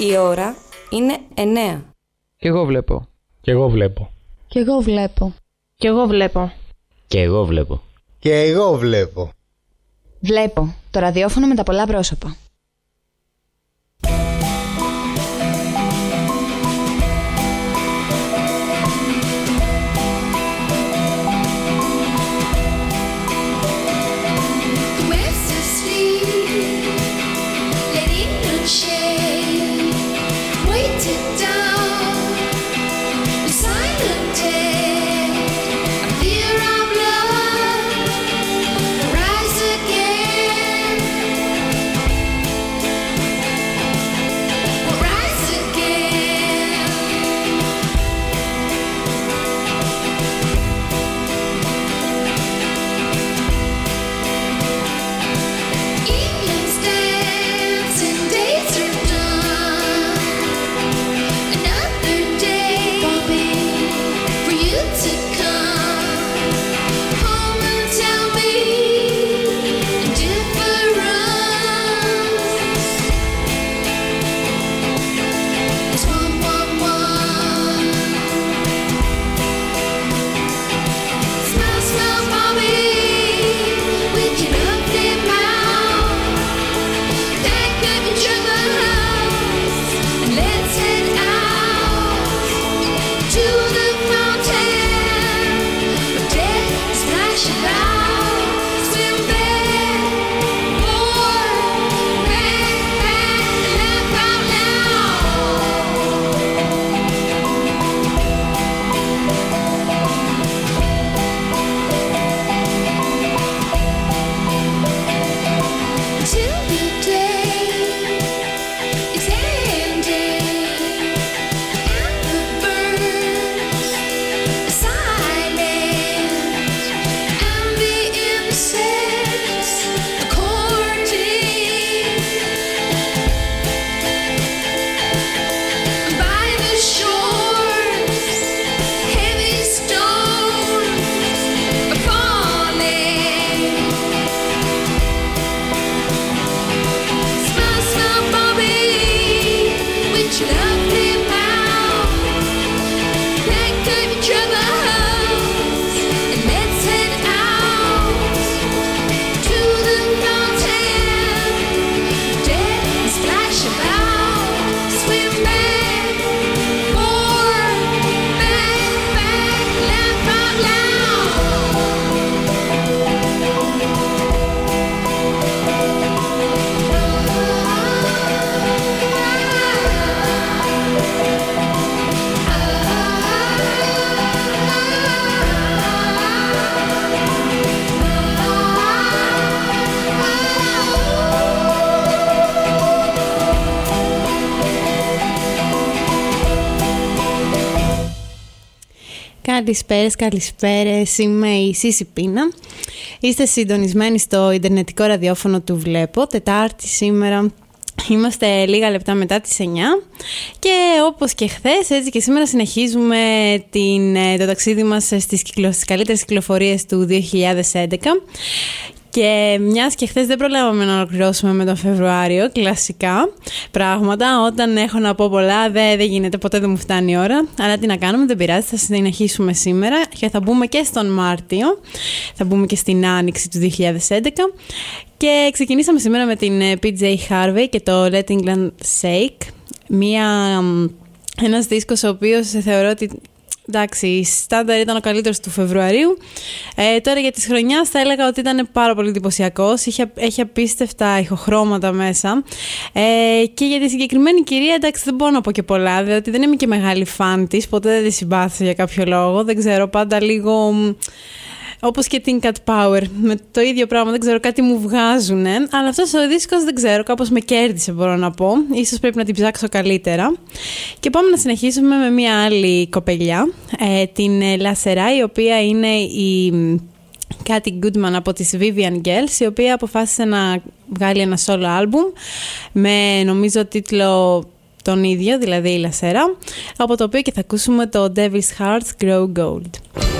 Η ώρα είναι 9. Κι εγώ βλέπω. Κι εγώ βλέπω. Κι εγώ βλέπω. Κι εγώ βλέπω. Και εγώ βλέπω. Και εγώ βλέπω. Βλέπω το ραδιόφωνο με τα πολλά πρόσωπα. Καλησπέρες, καλησπέρες. Είμαι η Σύση Πίνα. Είστε συντονισμένοι στο Ιντερνετικό ραδιόφωνο του Βλέπω. Τετάρτη σήμερα Είμαστε λίγα λεπτά μετά τις 9 και όπως και χθες έτσι και σήμερα συνεχίζουμε την, το ταξίδι μας στις, κυκλο, στις καλύτερες κυκλοφορίες του 2011 και μιας και χθες δεν προλάβαμε να ολοκληρώσουμε με τον Φεβρουάριο, κλασικά πράγματα. Όταν έχω να πω πολλά, δεν, δεν γίνεται, ποτέ δεν μου φτάνει η ώρα. Αλλά τι να κάνουμε, δεν πειράζει, θα συνεχίσουμε σήμερα και θα μπούμε και στον Μάρτιο. Θα μπούμε και στην Άνοιξη του 2011. Και ξεκινήσαμε σήμερα με την ε, PJ Harvey και το Let England Shake. Μία, ένας δίσκος ο οποίος θεωρώ ότι Εντάξει, η στάνταρ ήταν ο καλύτερος του Φεβρουαρίου. Ε, τώρα για τη χρονιάς θα έλεγα ότι ήταν πάρα πολύ εντυπωσιακός. Έχει απίστευτα ηχοχρώματα μέσα. Ε, και για τη συγκεκριμένη κυρία, εντάξει, δεν μπορώ να πω και πολλά, διότι δεν είμαι και μεγάλη φαν της. Ποτέ δεν τη συμπάθησα για κάποιο λόγο. Δεν ξέρω, πάντα λίγο Όπως και την Cat Power. Με το ίδιο πράγμα, δεν ξέρω, κάτι μου βγάζουν. Αλλά αυτός ο δίσκος δεν ξέρω, κάπως με κέρδισε, μπορώ να πω. σω πρέπει να την ψάξω καλύτερα. Και πάμε να συνεχίσουμε με μια άλλη κοπελιά, ε, την Λασερά, η οποία είναι η. Κάτι Goodman από τις Vivian Girls, η οποία αποφάσισε να βγάλει ένα solo album με νομίζω τίτλο τον ίδιο, δηλαδή η Λασέρα, από το οποίο και θα ακούσουμε το Devil's Hearts Grow Gold.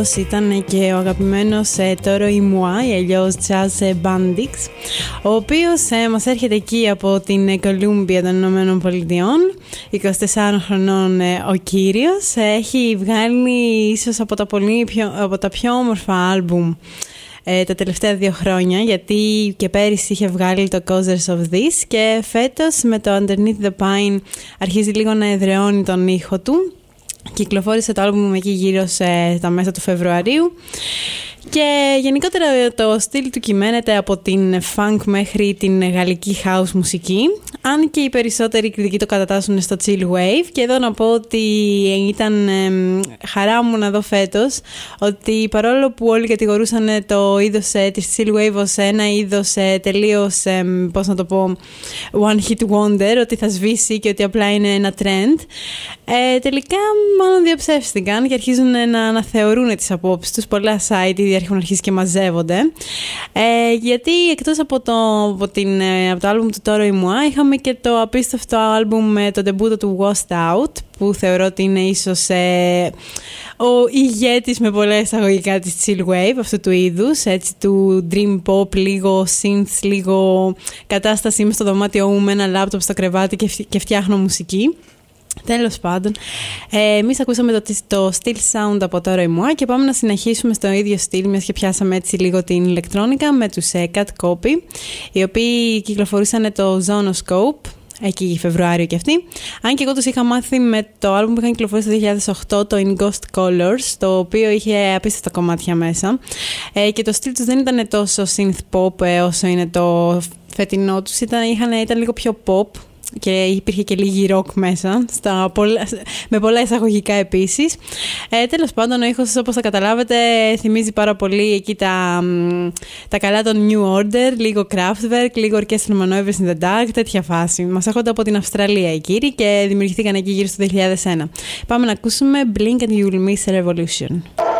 Αυτός ήταν και ο αγαπημένος ε, Τόρο Ιμουά, ή αλλιώς Jazz Bandix, ο οποίος ε, μας έρχεται εκεί από την Κολούμπια των Ηνωμένων Πολιτειών, 24 χρονών ε, ο κύριος, έχει βγάλει ίσως από τα, πολύ πιο, από τα πιο όμορφα άλμπουμ ε, τα τελευταία δύο χρόνια γιατί και πέρυσι είχε βγάλει το Causers of This και φέτος με το Underneath the Pine αρχίζει λίγο να εδραιώνει τον ήχο του Κυκλοφόρησε το άλμπουμ εκεί γύρω σε τα μέσα του Φεβρουαρίου και γενικότερα το στυλ του κυμαίνεται από την funk μέχρι την γαλλική house μουσική αν και οι περισσότεροι κριτικοί το κατατάσσουν στο chill wave και εδώ να πω ότι ήταν χαρά μου να δω φέτος ότι παρόλο που όλοι κατηγορούσαν το είδος ε, της chill wave ως ένα είδος ε, τελείως, ε, πώς να το πω, one hit wonder, ότι θα σβήσει και ότι απλά είναι ένα trend, ε, τελικά μάλλον διαψεύστηκαν και αρχίζουν να αναθεωρούν τις απόψεις τους. Πολλά site ήδη έχουν αρχίσει και μαζεύονται. Ε, γιατί εκτός από το, από, την, ε, από το album του Toro Imua είχαμε και το απίστευτο album με το debut του Washed Out που θεωρώ ότι είναι ίσως ε, ο ηγέτης με πολλά εισαγωγικά της chill wave αυτού του είδους, έτσι του dream pop, λίγο synth, λίγο κατάσταση είμαι στο δωμάτιό μου με ένα λάπτοπ στο κρεβάτι και, και φτιάχνω μουσική. Τέλος πάντων, ε, εμείς ακούσαμε το, το Still Sound από το Ρεμουά και πάμε να συνεχίσουμε στο ίδιο στυλ, μιας και πιάσαμε έτσι λίγο την ηλεκτρόνικα με τους ε, Cat Copy, οι οποίοι κυκλοφορήσαν το Zonoscope, εκεί Φεβρουάριο και αυτή. Αν και εγώ τους είχα μάθει με το άλμπουμ που είχαν κυκλοφορήσει το 2008, το In Ghost Colors, το οποίο είχε απίστευτα κομμάτια μέσα. Ε, και το στυλ τους δεν ήταν τόσο synth pop ε, όσο είναι το φετινό τους, ήταν, ήταν λίγο πιο pop, και υπήρχε και λίγη ροκ μέσα, στα με πολλά εισαγωγικά επίσης. Ε, τέλος πάντων, ο ήχος, όπως θα καταλάβετε, θυμίζει πάρα πολύ εκεί τα, τα καλά των New Order, λίγο Kraftwerk, λίγο Orchestral Maneuvers in the Dark, τέτοια φάση. Μας έρχονται από την Αυστραλία οι κύριοι και δημιουργηθήκαν εκεί γύρω στο 2001. Πάμε να ακούσουμε Blink and You Will Miss a Revolution.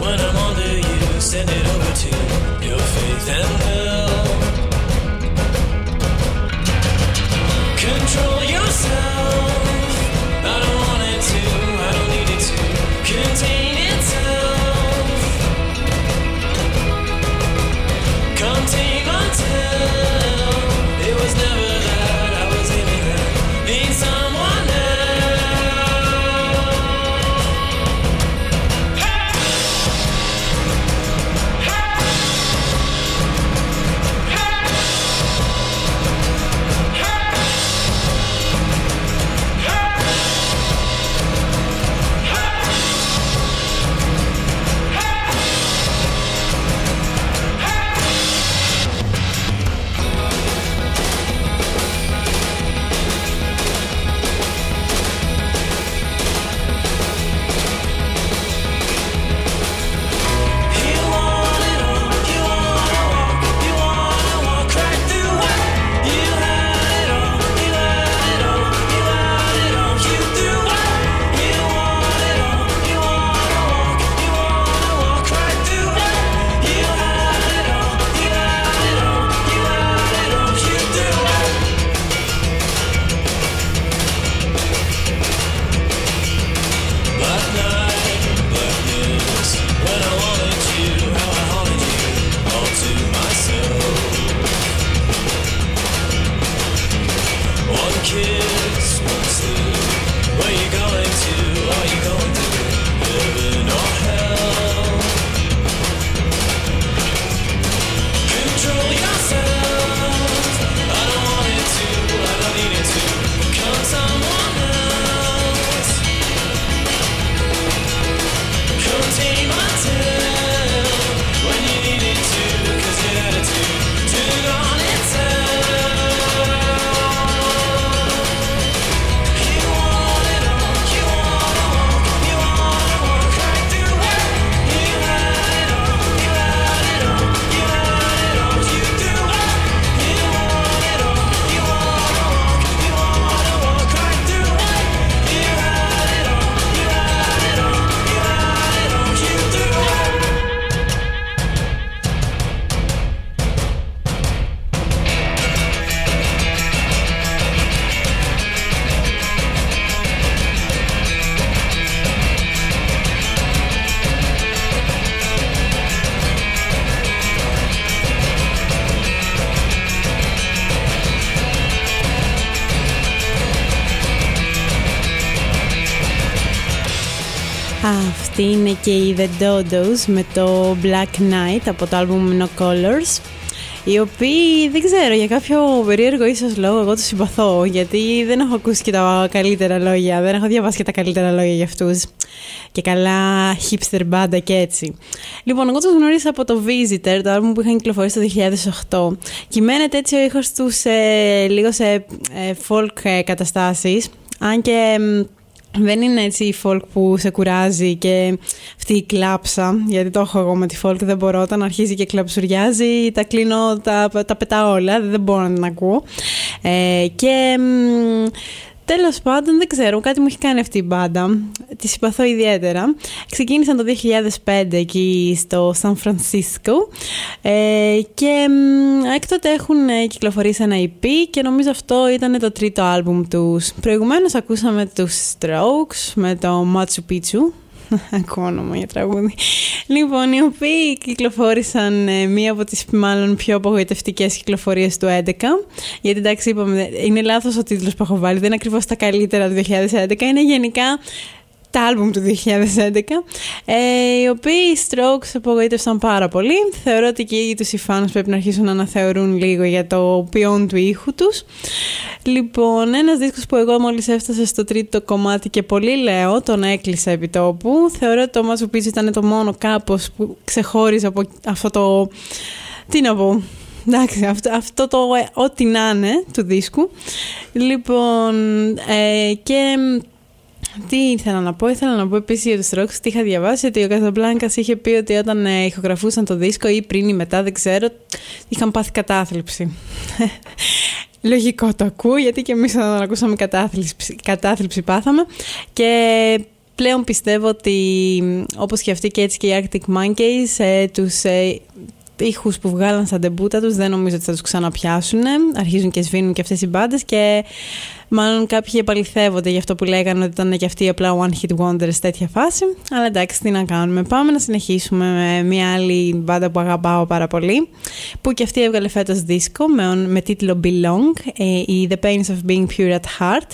When I'm you, send it over to your faith and και η The Dodos με το Black Knight από το album No Colors οι οποίοι δεν ξέρω για κάποιο περίεργο ίσως λόγο εγώ τους συμπαθώ γιατί δεν έχω ακούσει και τα καλύτερα λόγια, δεν έχω διαβάσει και τα καλύτερα λόγια για αυτούς. Και καλά hipster μπάντα και έτσι. Λοιπόν, εγώ τους γνώρισα από το Visitor, το album που είχαν κυκλοφορήσει το 2008 κυμαίνεται έτσι ο ήχος τους λίγο σε ε, folk ε, καταστάσεις. Αν και δεν είναι έτσι η folk που σε κουράζει και αυτή η κλάψα, γιατί το έχω εγώ με τη folk, δεν μπορώ όταν αρχίζει και κλαψουριάζει, τα κλείνω, τα, τα πετάω όλα, δεν μπορώ να την ακούω. Ε, και Τέλος πάντων, δεν ξέρω, κάτι μου έχει κάνει αυτή η μπάντα. Τη συμπαθώ ιδιαίτερα. Ξεκίνησαν το 2005 εκεί στο Σαν Φρανσίσκο ε, και έκτοτε έχουν ε, κυκλοφορήσει ένα EP και νομίζω αυτό ήταν το τρίτο άλμπουμ τους. Προηγουμένως ακούσαμε τους Strokes με το Machu Picchu Ακούω όνομα για τραγούδι. Λοιπόν, οι οποίοι κυκλοφόρησαν ε, μία από τις μάλλον πιο απογοητευτικές κυκλοφορίες του 2011. Γιατί εντάξει είπαμε, είναι λάθος ο τίτλος που έχω βάλει, δεν είναι ακριβώς τα καλύτερα του 2011. Είναι γενικά τα άλμπουμ του 2011, ε, οι οποίοι οι Strokes απογοήτευσαν πάρα πολύ. Θεωρώ ότι και οι τους οι fans πρέπει να αρχίσουν να αναθεωρούν λίγο για το ποιόν του ήχου τους. Λοιπόν, ένας δίσκος που εγώ μόλις έφτασα στο τρίτο κομμάτι και πολύ λέω, τον έκλεισα επί τόπου. Θεωρώ ότι το Machu Picchu ήταν το μόνο κάπως που ξεχώριζε από αυτό το... Τι να πω, εντάξει, αυτό, αυτό το ό,τι να είναι του δίσκου. Λοιπόν, ε, και τι ήθελα να πω, ήθελα να πω επίσης για τους Strokes τι είχα διαβάσει ότι ο Καζαμπλάνκας είχε πει ότι όταν ε, ηχογραφούσαν το δίσκο ή πριν ή μετά, δεν ξέρω, είχαν πάθει κατάθλιψη. Λογικό το ακούω, γιατί και εμείς όταν ακούσαμε κατάθλιψη, κατάθλιψη πάθαμε. Και πλέον πιστεύω ότι όπως και αυτοί και έτσι και οι Arctic Monkeys ε, τους ε, ήχους που βγάλαν στα ντεμπούτα τους δεν νομίζω ότι θα τους ξαναπιάσουν. Αρχίζουν και σβήνουν και αυτές οι μπάντες και Μάλλον κάποιοι επαληθεύονται για αυτό που λέγανε ότι ήταν και αυτοί απλά one hit wonders τέτοια φάση. Αλλά εντάξει, τι να κάνουμε. Πάμε να συνεχίσουμε με μια άλλη μπάντα που αγαπάω πάρα πολύ. Που και αυτή έβγαλε φέτος δίσκο με, με τίτλο Belong, ε, η The Pains of Being Pure at Heart.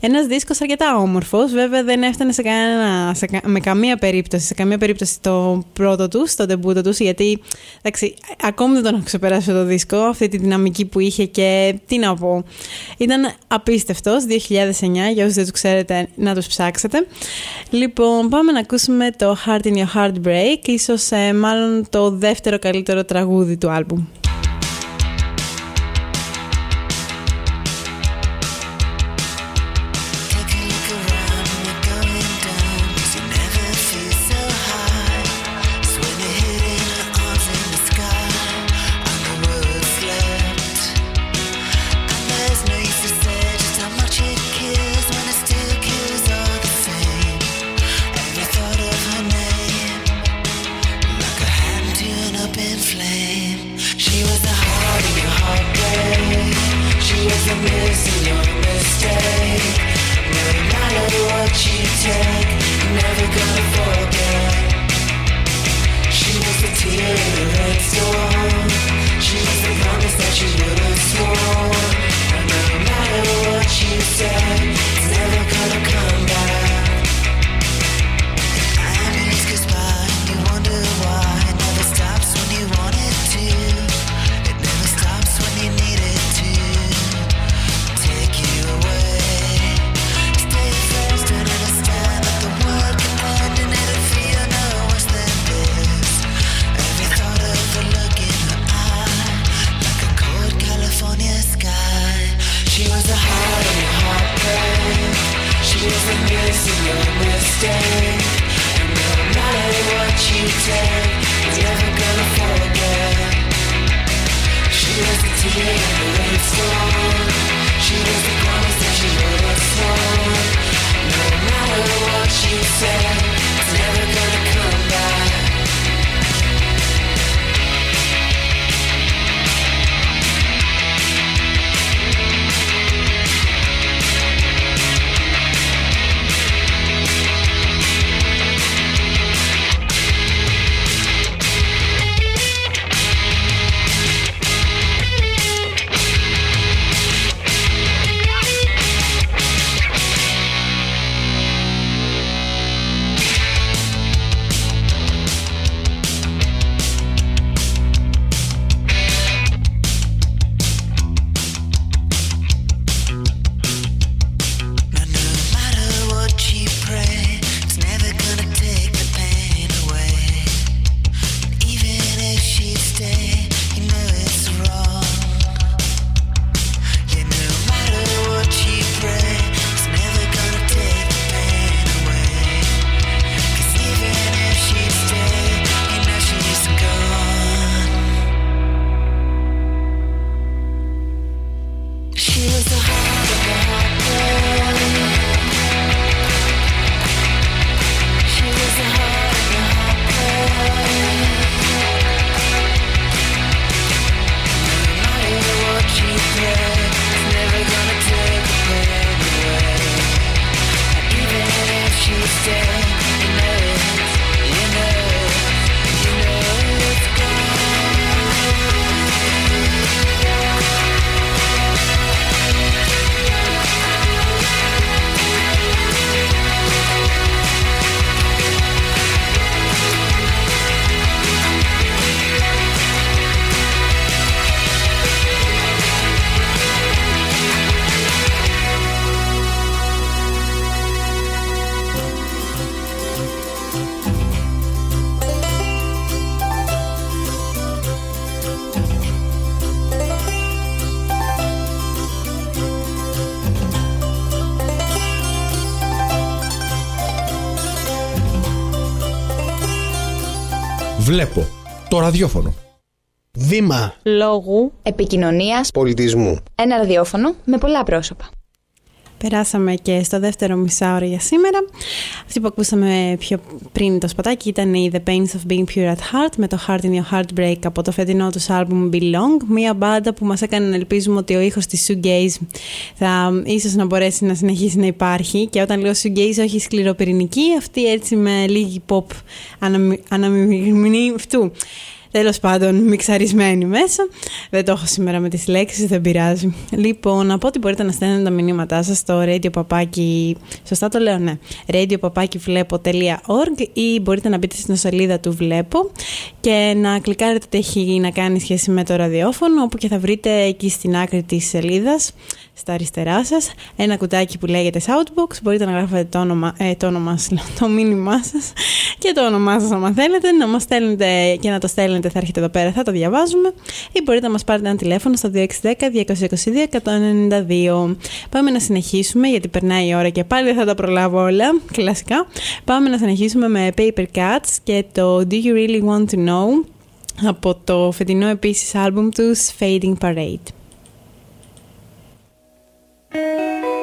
Ένας δίσκος αρκετά όμορφος. Βέβαια δεν έφτανε σε κανένα, σε, με καμία περίπτωση, σε καμία περίπτωση το πρώτο τους, το debut τους, γιατί εντάξει, ακόμη δεν τον έχω ξεπεράσει το δίσκο, αυτή τη δυναμική που είχε και τι να πω. Ήταν απίστευτο αυτός, 2009, για όσους δεν τους ξέρετε να τους ψάξετε. Λοιπόν, πάμε να ακούσουμε το Heart in Your Heartbreak, ίσως ε, μάλλον το δεύτερο καλύτερο τραγούδι του άλμπουμ. Βλέπω το ραδιόφωνο. Βήμα Λόγου. Επικοινωνίας, πολιτισμού. ένα ραδιόφωνο με πολλά πρόσωπα. Περάσαμε και στο δεύτερο μισάωρο για σήμερα. Αυτή που ακούσαμε πιο πριν το σπατάκι ήταν η The Pains of Being Pure at Heart με το Heart in Your Heartbreak από το φετινό τους άλμπουμ Belong. Μια μπάντα που μας έκανε να ελπίζουμε ότι ο ήχος της Shoegaze θα ίσως να μπορέσει να συνεχίσει να υπάρχει και όταν λέω Shoegaze όχι σκληροπυρηνική, αυτή έτσι με λίγη pop αναμειγμή αυτού. Τέλος πάντων, μιξαρισμένη μέσα. Δεν το έχω σήμερα με τις λέξεις, δεν πειράζει. Λοιπόν, από ό,τι μπορείτε να στέλνετε τα μηνύματά σας στο radio παπάκι. Σωστά το λέω, ναι. radio ή μπορείτε να μπείτε στην σελίδα του Βλέπω και να κλικάρετε τι έχει να κάνει σχέση με το ραδιόφωνο, όπου και θα βρείτε εκεί στην άκρη της σελίδας στα αριστερά σας ένα κουτάκι που λέγεται Shoutbox. Μπορείτε να γράφετε το όνομα, ε, το, όνομα το μήνυμά σας και το όνομά σας, άμα θέλετε, να μας στέλνετε και να το στέλνετε. Θα έρχεται εδώ πέρα, θα το διαβάζουμε. Ή μπορείτε να μας πάρετε ένα τηλέφωνο στο 2610 222 192. Πάμε να συνεχίσουμε, γιατί περνάει η ώρα και πάλι δεν θα τα προλάβω όλα. Κλασικά. Πάμε να συνεχίσουμε με Paper Cuts και το Do You Really Want to Know από το φετινό επίσης άλμπουμ τους Fading Parade. Αυτή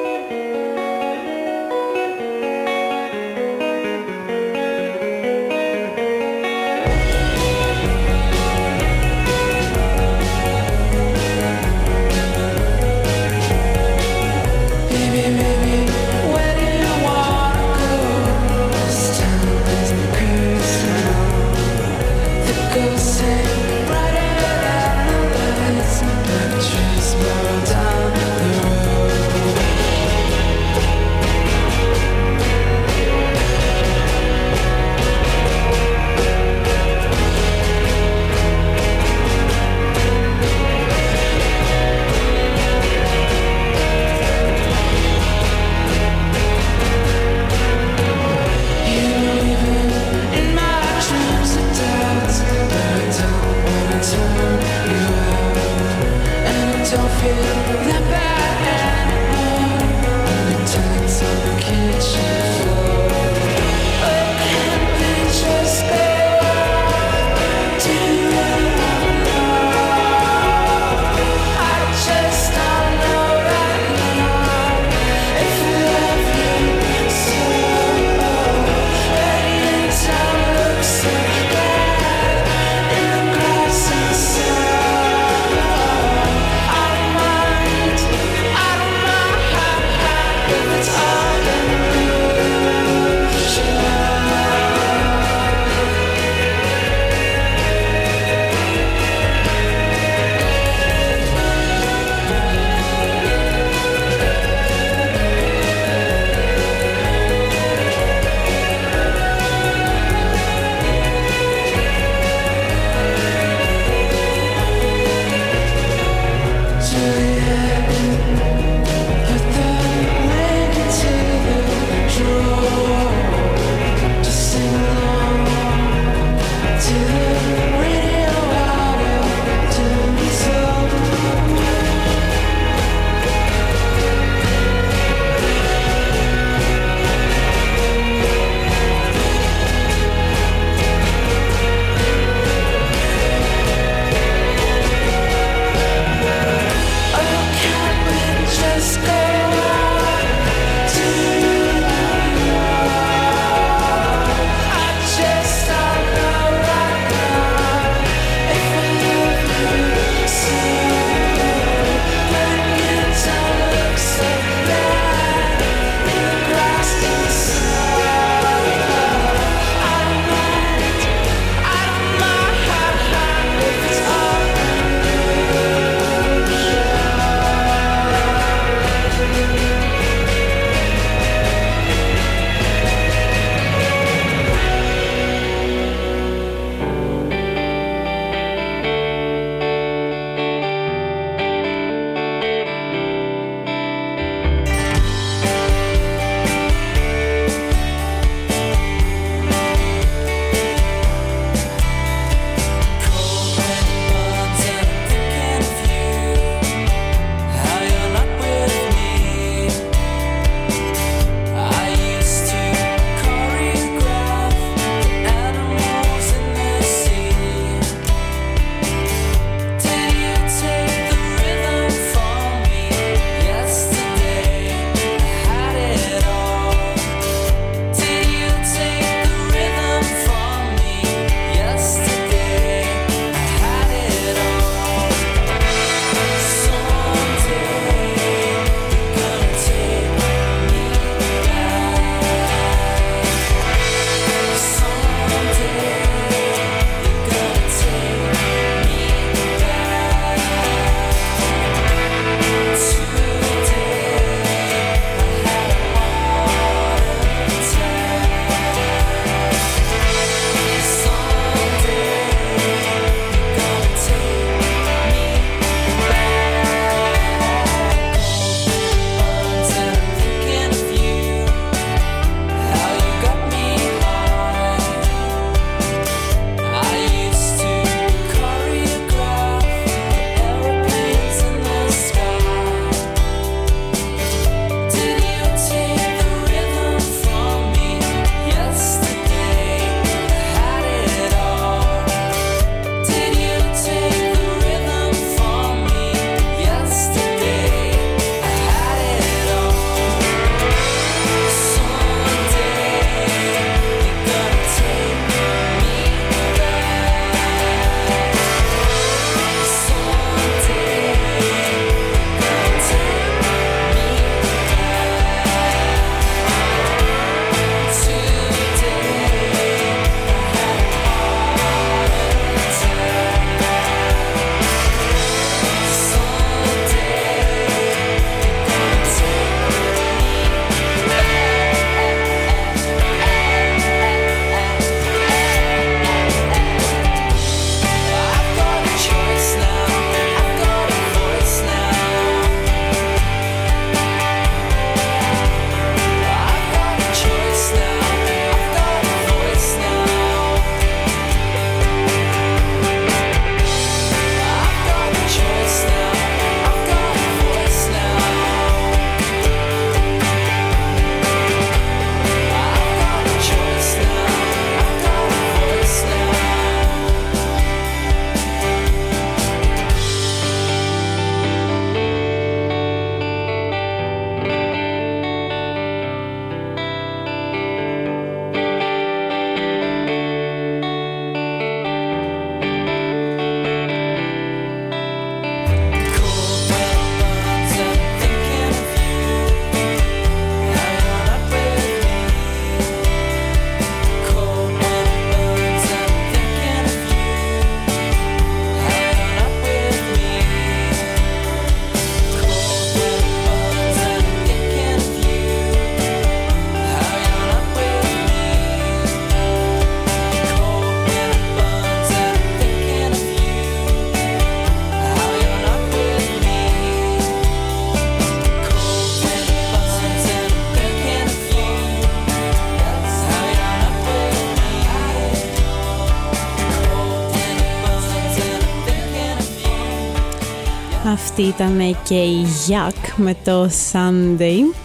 ήταν και η Yak με το Sunday.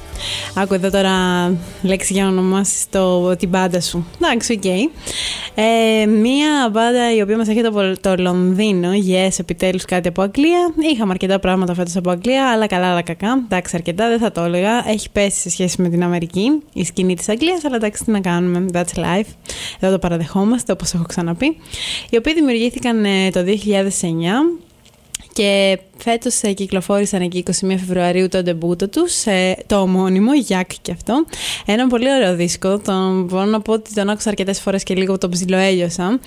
Άκου εδώ τώρα λέξη για να ονομάσεις το, την μπάντα σου. Εντάξει, OK. Okay. Ε, μία μπάντα η οποία μας έχει το, το Λονδίνο. Yes, επιτέλους κάτι από Αγγλία. Είχαμε αρκετά πράγματα φέτος από Αγγλία, αλλά καλά, αλλά κακά. Εντάξει, αρκετά δεν θα το έλεγα. Έχει πέσει σε σχέση με την Αμερική, η σκηνή της Αγγλίας, αλλά εντάξει, τι να κάνουμε. That's life. Εδώ το παραδεχόμαστε, όπως έχω ξαναπεί. Οι οποίοι δημιουργήθηκαν ε, το 2009 και φέτος ε, κυκλοφόρησαν εκεί 21 Φεβρουαρίου το ντεμπούτο τους, ε, το ομώνυμο, Γιάκ και αυτό. Ένα πολύ ωραίο δίσκο, τον, μπορώ να πω ότι τον άκουσα αρκετές φορές και λίγο τον ψιλοέλειωσα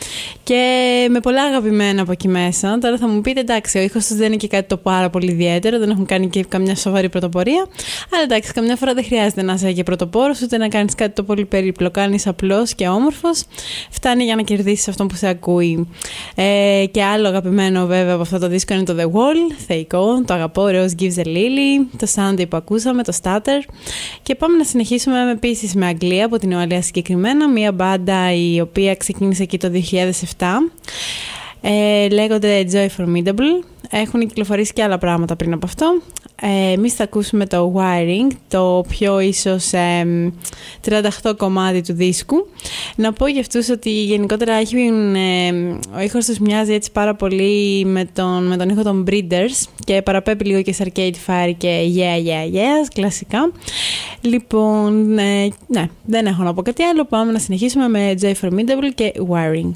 και με πολλά αγαπημένα από εκεί μέσα. Τώρα θα μου πείτε εντάξει, ο ήχος τους δεν είναι και κάτι το πάρα πολύ ιδιαίτερο, δεν έχουν κάνει και καμιά σοβαρή πρωτοπορία, αλλά εντάξει, καμιά φορά δεν χρειάζεται να είσαι και πρωτοπόρος, ούτε να κάνεις κάτι το πολύ περίπλοκο, αν είσαι απλός και όμορφος, φτάνει για να κερδίσεις αυτόν που σε ακούει. Ε, και άλλο αγαπημένο βέβαια από αυτό το δίσκο είναι το The Wall, θεϊκό, το αγαπώ, Rose Gives a Lily, το Sunday που ακούσαμε, το Stutter. Και πάμε να συνεχίσουμε επίσης με Αγγλία, από την Ουαλία συγκεκριμένα, μια μπάντα η οποία ξεκίνησε εκεί το 2007. Ε, λέγονται Joy Formidable. Έχουν κυκλοφορήσει και άλλα πράγματα πριν από αυτό. Ε, εμείς θα ακούσουμε το Wiring, το πιο ίσως ε, 38 κομμάτι του δίσκου. Να πω για αυτούς ότι γενικότερα έχει, ε, ο ήχος τους μοιάζει έτσι πάρα πολύ με τον, με τον ήχο των Breeders και παραπέμπει λίγο και σε Arcade Fire και Yeah Yeah Yeah, κλασικά. Λοιπόν, ε, ναι, δεν έχω να πω κάτι άλλο. Πάμε να συνεχίσουμε με Joy Formidable και Wiring.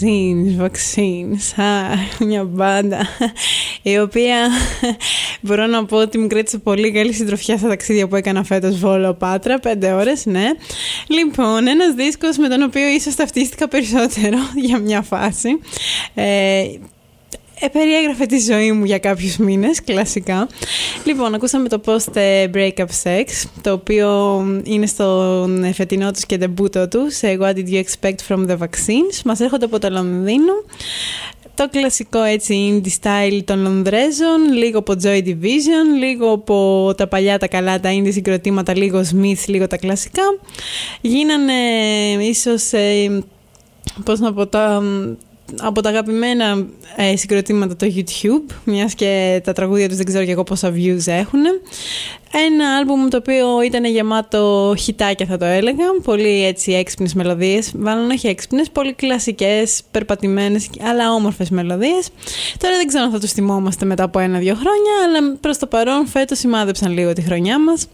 Vaccines, vaccines, vaccines. Α, μια μπάντα η οποία μπορώ να πω ότι μου κράτησε πολύ καλή συντροφιά στα ταξίδια που έκανα φέτος Βόλο Πάτρα, πέντε ώρες, ναι. Λοιπόν, ένας δίσκος με τον οποίο ίσως ταυτίστηκα περισσότερο για μια φάση. Ε, ε, περιέγραφε τη ζωή μου για κάποιους μήνες, κλασικά. Λοιπόν, ακούσαμε το post ε, Breakup Sex, το οποίο είναι στον φετινό τους και τεμπούτο τους σε What Did You Expect From The Vaccines. Μας έρχονται από το Λονδίνο. Το κλασικό έτσι indie style των Λονδρέζων, λίγο από Joy Division, λίγο από τα παλιά τα καλά τα indie συγκροτήματα, λίγο Smith, λίγο τα κλασικά. Γίνανε ίσως, ε, πώς να πω, τα, από τα αγαπημένα ε, συγκροτήματα το YouTube, μιας και τα τραγούδια τους δεν ξέρω και εγώ πόσα views έχουν. Ένα άλμπουμ το οποίο ήταν γεμάτο χιτάκια θα το έλεγα, πολύ έτσι έξυπνες μελωδίες, μάλλον όχι έξυπνες, πολύ κλασικές, περπατημένες αλλά όμορφες μελωδίες. Τώρα δεν ξέρω αν θα τους θυμόμαστε μετά από ένα-δύο χρόνια, αλλά προς το παρόν φέτος σημάδεψαν λίγο τη χρονιά μας.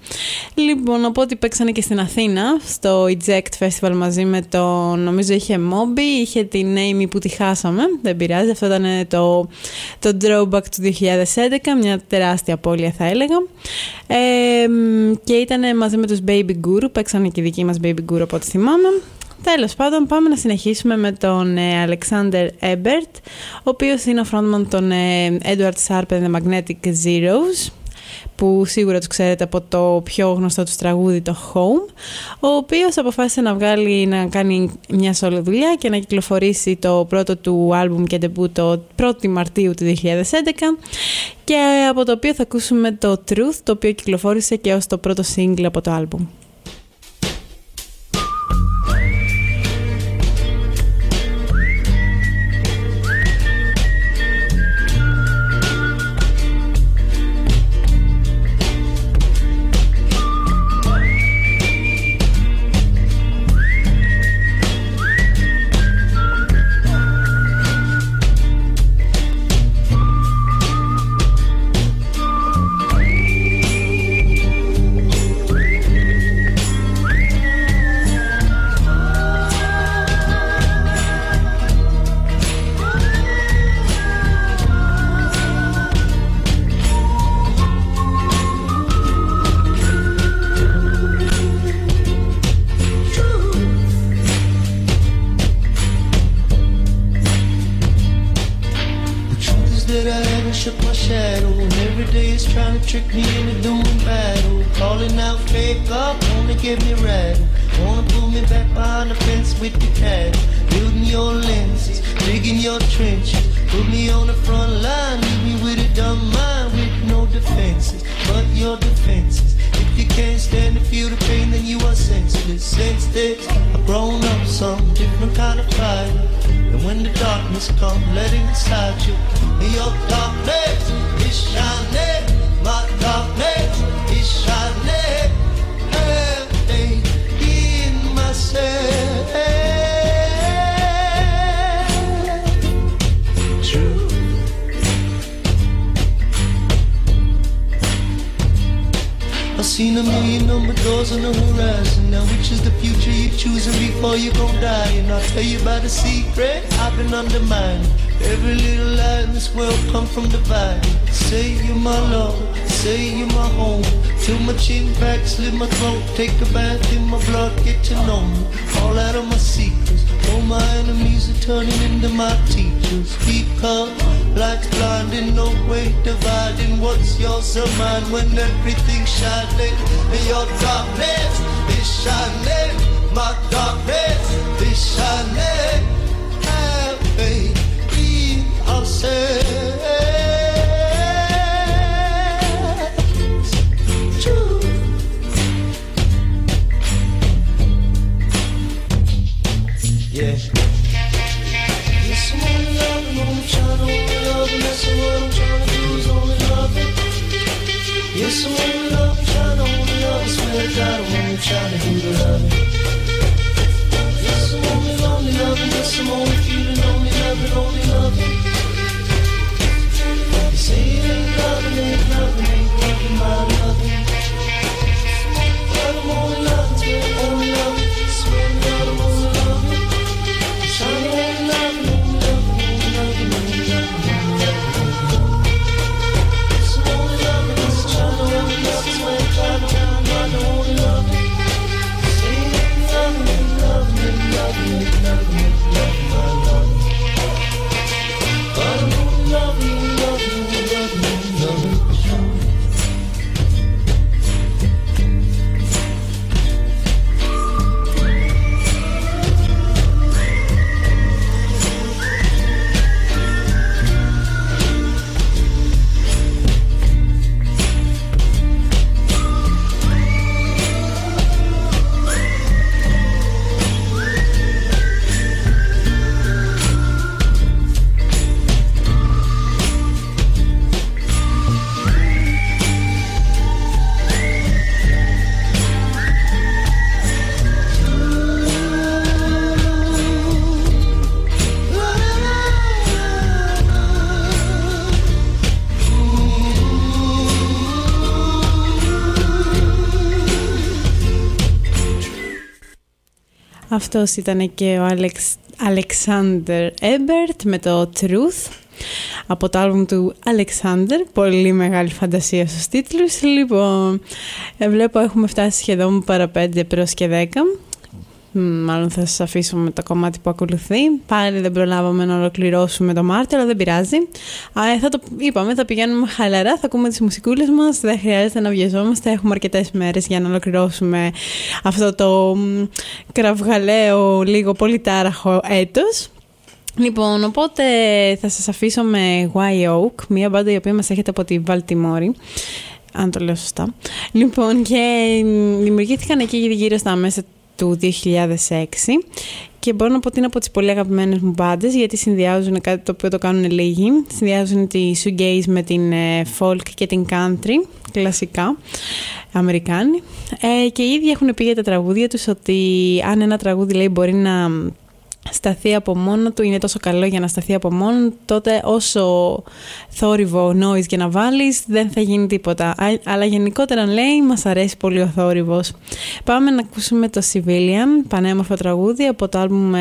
Λοιπόν, οπότε παίξανε και στην Αθήνα, στο Eject Festival μαζί με το, νομίζω είχε Moby, είχε την Amy που τη χάσαμε, δεν πειράζει, αυτό ήταν το, το drawback του 2011, μια τεράστια απώλεια θα έλεγα. Ε, και ήταν μαζί με τους Baby Guru, παίξανε και οι δικοί μας Baby Guru από ό,τι θυμάμαι. Τέλος πάντων, πάμε να συνεχίσουμε με τον ε, Alexander Ebert, ο οποίος είναι ο frontman των ε, Edward Sharp and the Magnetic Zeros που σίγουρα τους ξέρετε από το πιο γνωστό τους τραγούδι το Home ο οποίος αποφάσισε να βγάλει να κάνει μια solo δουλειά και να κυκλοφορήσει το πρώτο του άλμπουμ και debut το 1η Μαρτίου του 2011 και από το οποίο θα ακούσουμε το Truth το οποίο κυκλοφόρησε και ως το πρώτο single από το άλμπουμ. A man when everything shall be your darkness. Αυτός ήταν και ο Alex, Alexander Ebert με το Truth από το άλμπουμ του Alexander. Πολύ μεγάλη φαντασία στους τίτλους. Λοιπόν, ε, βλέπω έχουμε φτάσει σχεδόν παρά 5 προς και 10. Μάλλον θα σας αφήσω με το κομμάτι που ακολουθεί. Πάλι δεν προλάβαμε να ολοκληρώσουμε το Μάρτιο, αλλά δεν πειράζει. Α, θα το είπαμε, θα πηγαίνουμε χαλαρά, θα ακούμε τις μουσικούλες μας, δεν χρειάζεται να βιαζόμαστε. Έχουμε αρκετές μέρες για να ολοκληρώσουμε αυτό το κραυγαλαίο, λίγο πολύ τάραχο έτος. Λοιπόν, οπότε θα σας αφήσω με Y Oak, μια μπάντα η οποία μας έχετε από τη Βαλτιμόρη αν το λέω σωστά. Λοιπόν, και δημιουργήθηκαν εκεί γύρω στα μέσα του 2006 και μπορώ να πω ότι είναι από τις πολύ αγαπημένες μου μπάντες γιατί συνδυάζουν κάτι το οποίο το κάνουν λίγοι. Συνδυάζουν τη shoegaze με την ε, folk και την country, κλασικά, Αμερικάνοι. Ε, και οι ίδιοι έχουν πει για τα τραγούδια τους ότι αν ένα τραγούδι λέει μπορεί να σταθεί από μόνο του, είναι τόσο καλό για να σταθεί από μόνο τότε όσο θόρυβο noise και να βάλεις δεν θα γίνει τίποτα. Αλλά γενικότερα λέει μας αρέσει πολύ ο θόρυβος. Πάμε να ακούσουμε το Civilian, πανέμορφο τραγούδι από το άλμπουμ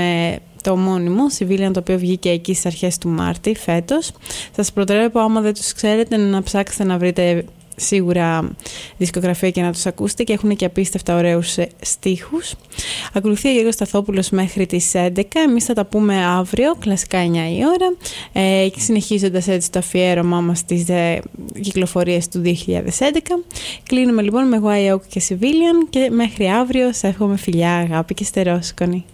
το ομώνυμο, Civilian, το οποίο βγήκε εκεί στις αρχές του Μάρτη φέτος. Σας προτρέπω άμα δεν τους ξέρετε να ψάξετε να βρείτε σίγουρα δισκογραφία και να τους ακούσετε και έχουν και απίστευτα ωραίους ε, στίχους. Ακολουθεί ο Γιώργος Σταθόπουλος μέχρι τις 11. Εμείς θα τα πούμε αύριο, κλασικά 9 η ώρα. Ε, και συνεχίζοντας έτσι το αφιέρωμά μας στις ε, κυκλοφορίες του 2011. Κλείνουμε λοιπόν με Why και Civilian και μέχρι αύριο σε εύχομαι φιλιά, αγάπη και στερόσκονη.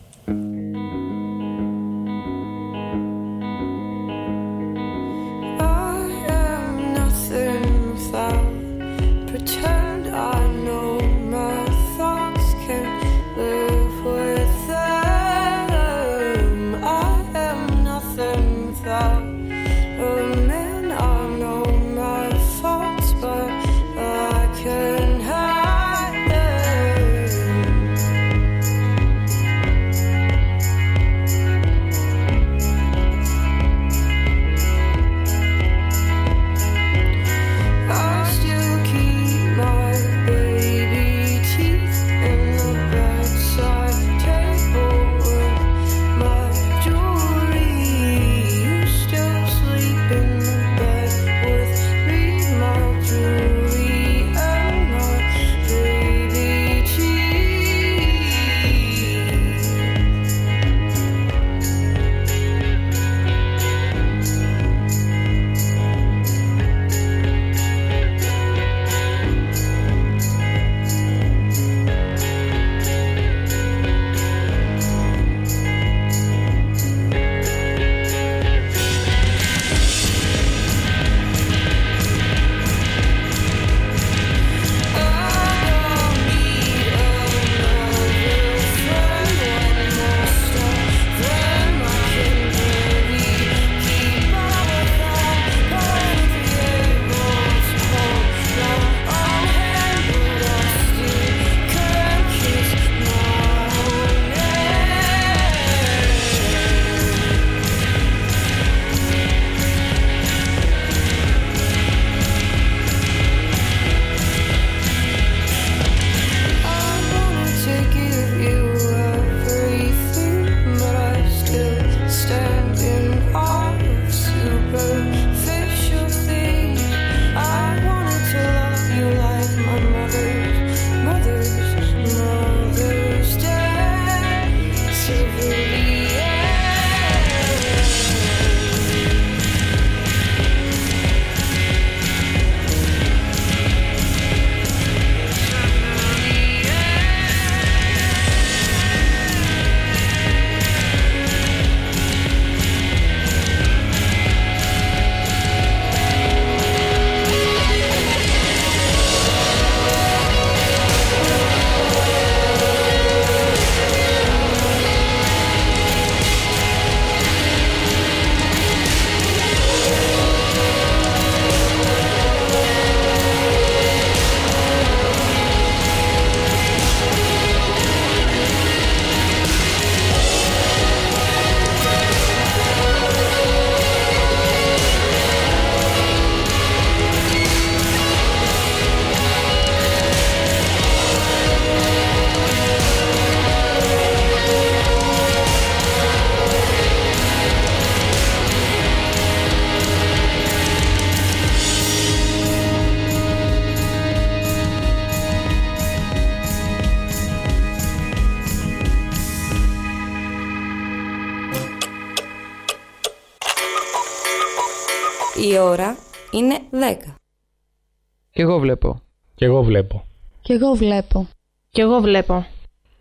Κι εγώ βλέπω. Κι εγώ βλέπω. Κι εγώ βλέπω. Κι εγώ βλέπω.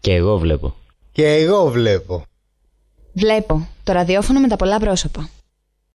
Και εγώ βλέπω. Και εγώ βλέπω. Βλέπω το ραδιόφωνο με τα πολλά πρόσωπα.